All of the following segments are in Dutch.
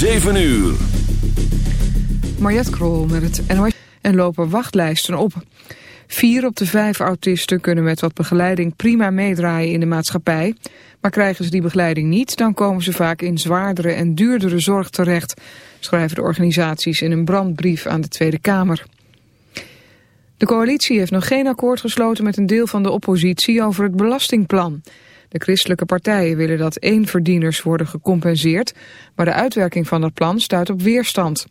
7 uur. Mariette Krol met het NOS en lopen wachtlijsten op. Vier op de vijf autisten kunnen met wat begeleiding prima meedraaien in de maatschappij. Maar krijgen ze die begeleiding niet, dan komen ze vaak in zwaardere en duurdere zorg terecht, schrijven de organisaties in een brandbrief aan de Tweede Kamer. De coalitie heeft nog geen akkoord gesloten met een deel van de oppositie over het belastingplan. De christelijke partijen willen dat één verdieners worden gecompenseerd, maar de uitwerking van dat plan stuit op weerstand.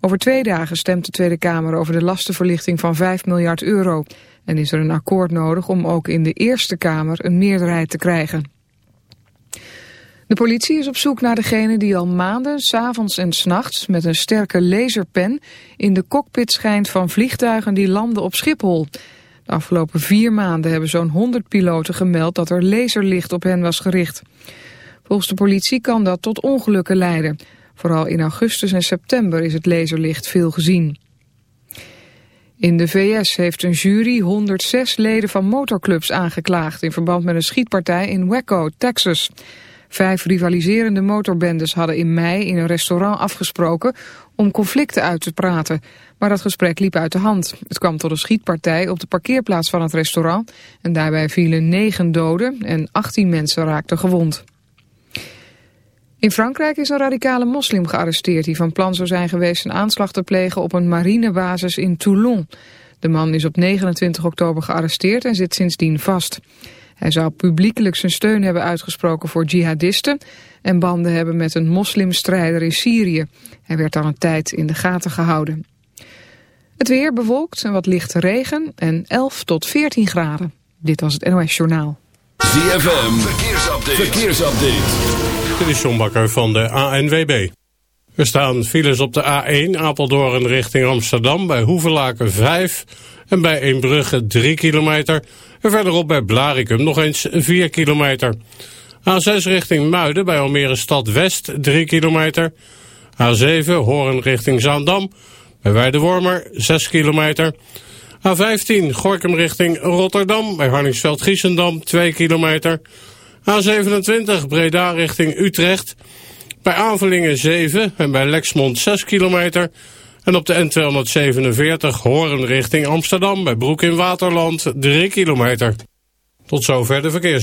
Over twee dagen stemt de Tweede Kamer over de lastenverlichting van 5 miljard euro. En is er een akkoord nodig om ook in de Eerste Kamer een meerderheid te krijgen. De politie is op zoek naar degene die al maanden, s'avonds en s'nachts... met een sterke laserpen in de cockpit schijnt van vliegtuigen die landen op Schiphol. De afgelopen vier maanden hebben zo'n 100 piloten gemeld dat er laserlicht op hen was gericht. Volgens de politie kan dat tot ongelukken leiden. Vooral in augustus en september is het laserlicht veel gezien. In de VS heeft een jury 106 leden van motorclubs aangeklaagd... in verband met een schietpartij in Waco, Texas. Vijf rivaliserende motorbendes hadden in mei in een restaurant afgesproken... om conflicten uit te praten. Maar dat gesprek liep uit de hand. Het kwam tot een schietpartij op de parkeerplaats van het restaurant... en daarbij vielen negen doden en 18 mensen raakten gewond. In Frankrijk is een radicale moslim gearresteerd... die van plan zou zijn geweest een aanslag te plegen op een marinebasis in Toulon. De man is op 29 oktober gearresteerd en zit sindsdien vast. Hij zou publiekelijk zijn steun hebben uitgesproken voor jihadisten... en banden hebben met een moslimstrijder in Syrië. Hij werd al een tijd in de gaten gehouden. Het weer bewolkt en wat lichte regen en 11 tot 14 graden. Dit was het NOS Journaal. ZFM, verkeersupdate. verkeersupdate. Dit is John Bakker van de ANWB. Er staan files op de A1 Apeldoorn richting Amsterdam bij Hoevelaken 5 en bij Eembrugge 3 kilometer. En verderop bij Blarikum nog eens 4 kilometer. A6 richting Muiden bij Almere Stad West 3 kilometer. A7 Horen richting Zaandam bij Weidewormer 6 kilometer. A15 Gorkum richting Rotterdam bij Harningsveld-Giessendam 2 kilometer. A27 Breda richting Utrecht bij Avelingen 7 en bij Lexmond 6 kilometer. En op de N247 Horen richting Amsterdam bij Broek in Waterland 3 kilometer. Tot zover de verkeers.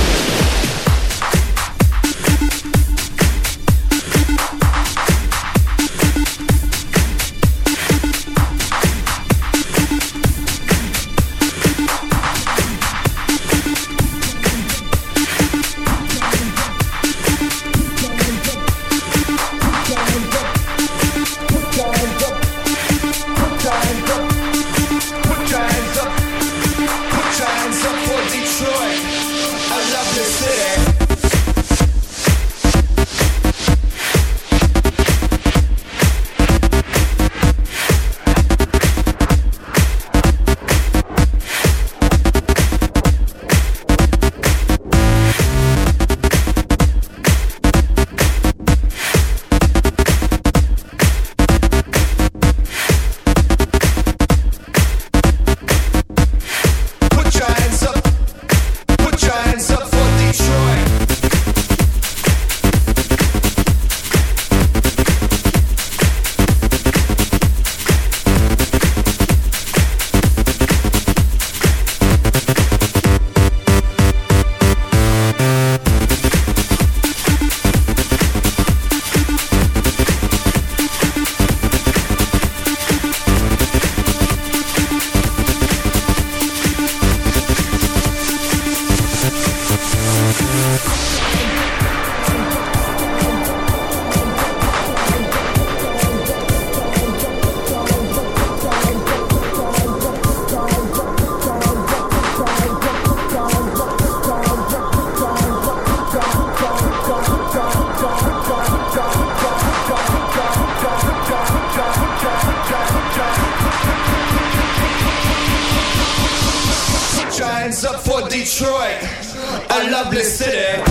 estabelecer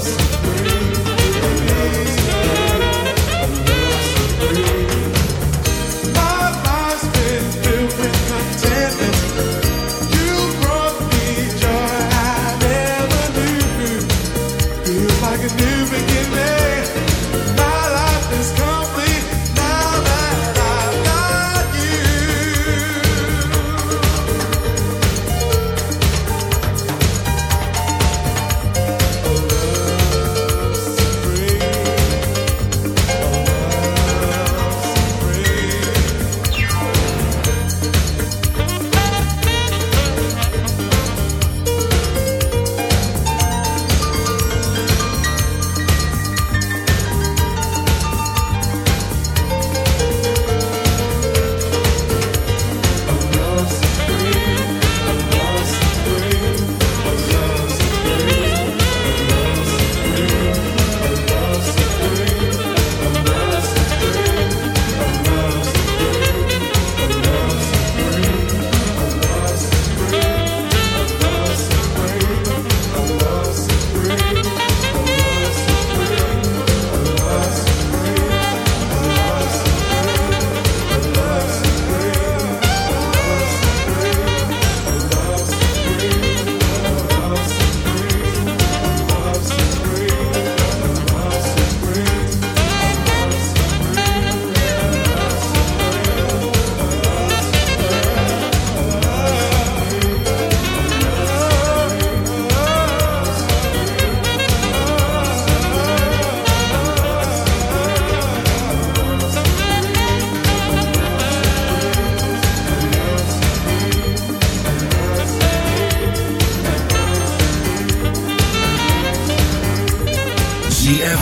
house.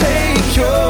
take your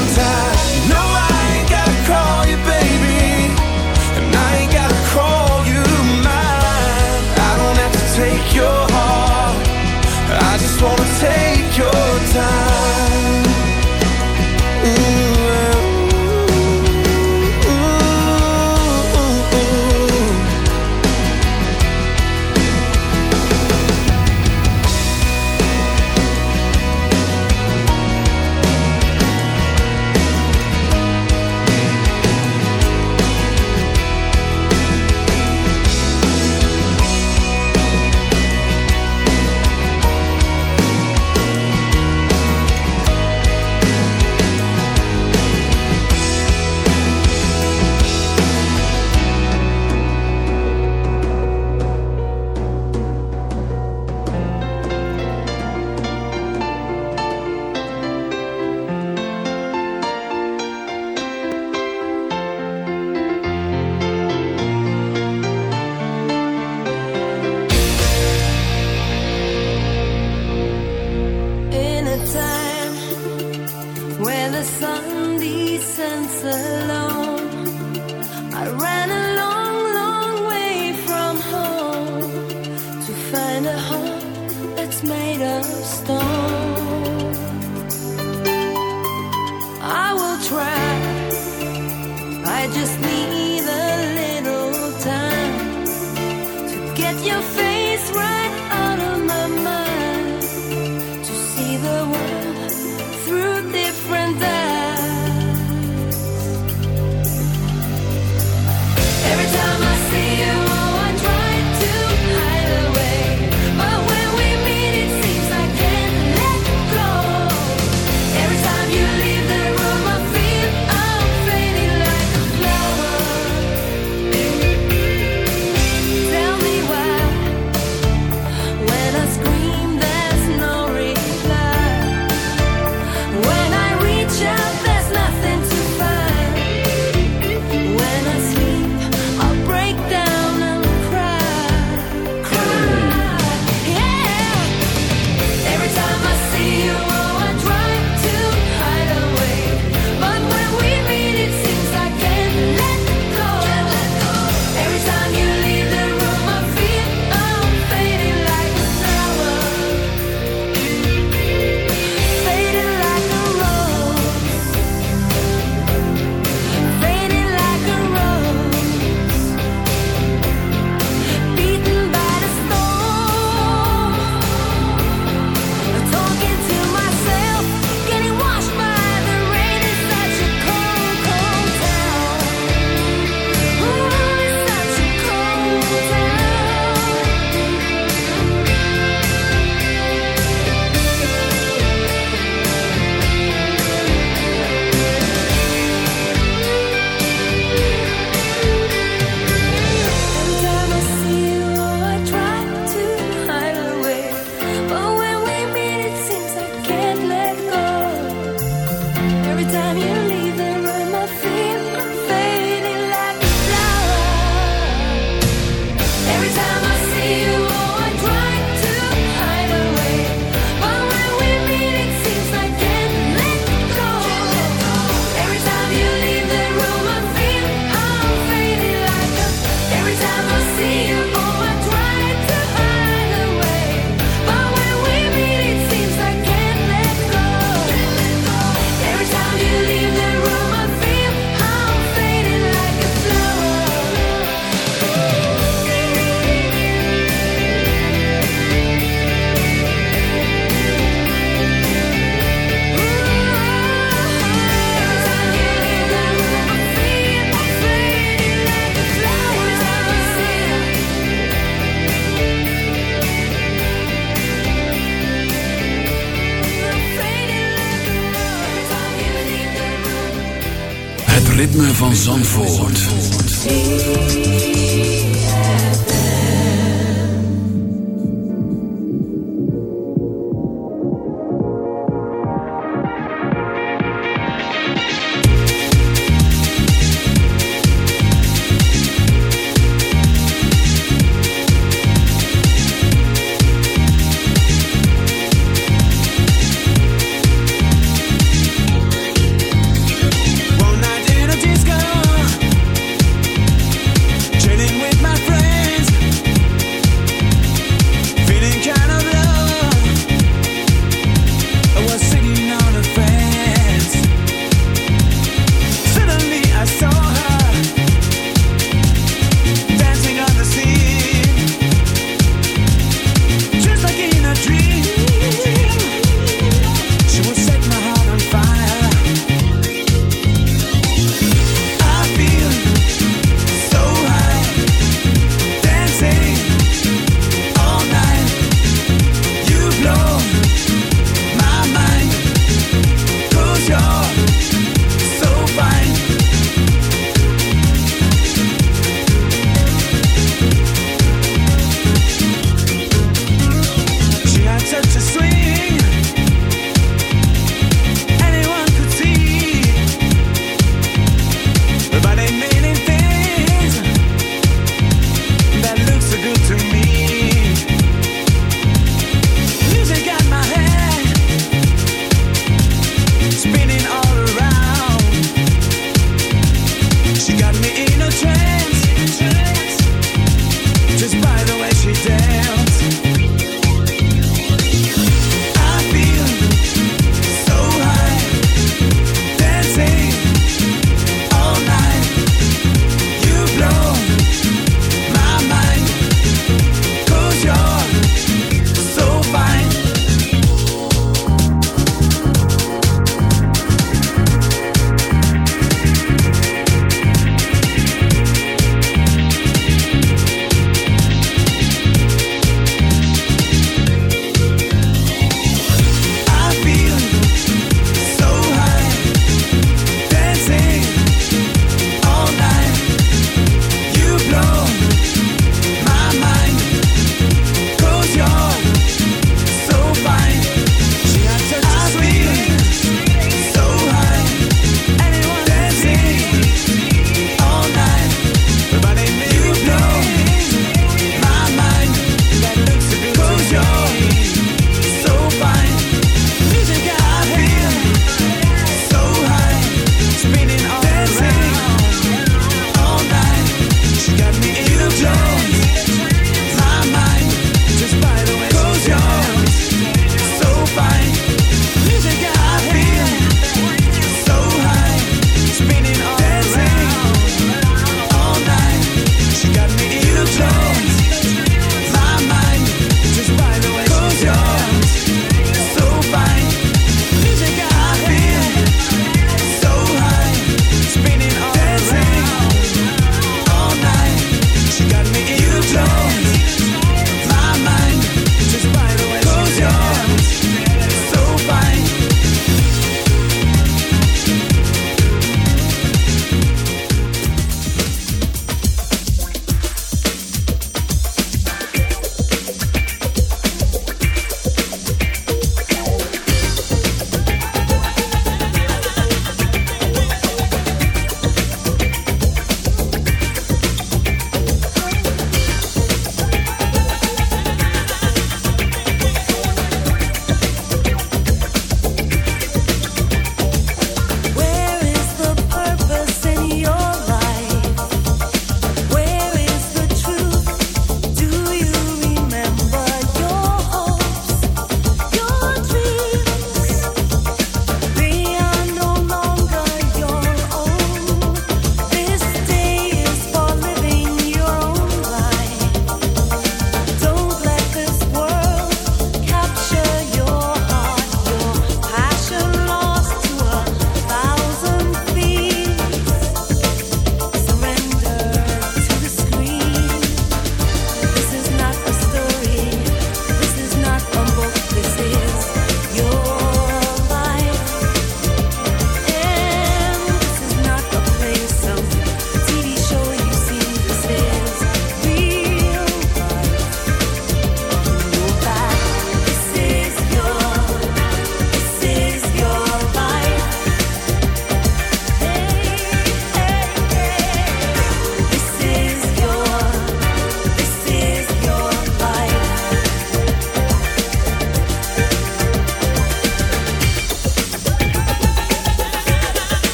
van Zandvoort.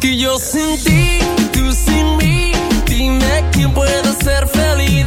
Que yo sin ti, tú sin mí, dime quién puede ser feliz.